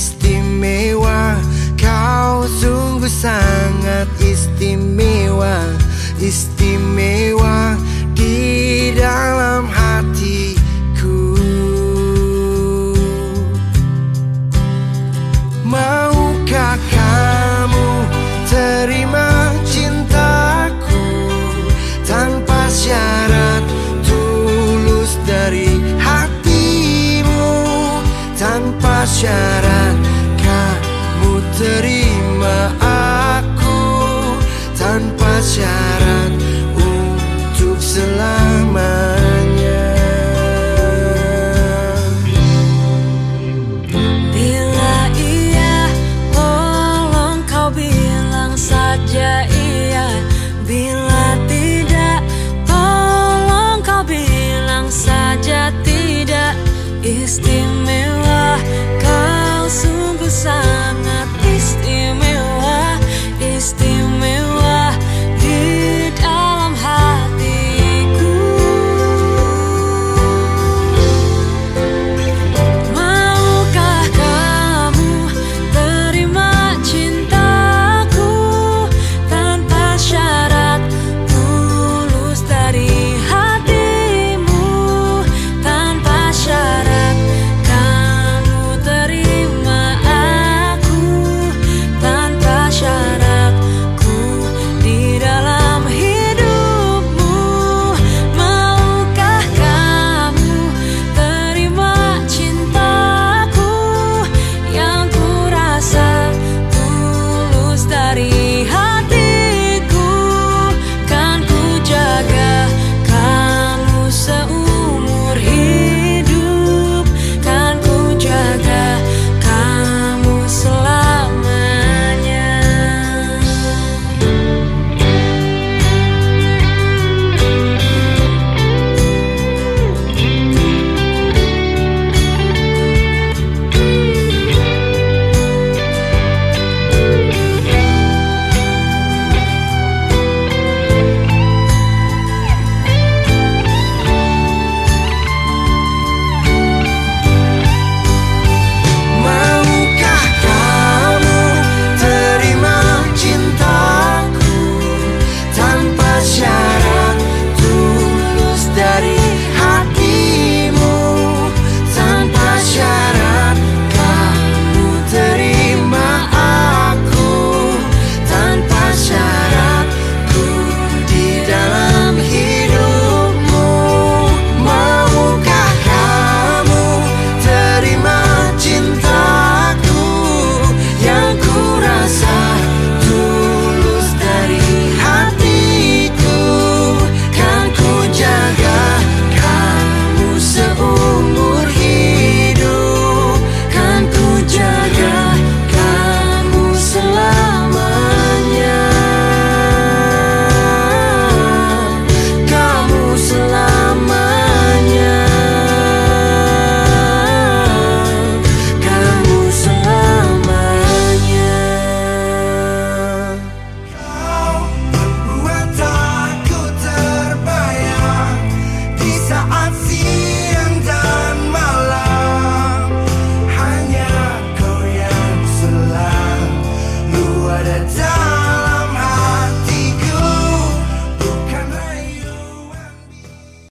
istimewa. Kau sungguh sangat istimewa Istimewa di dalam hatiku.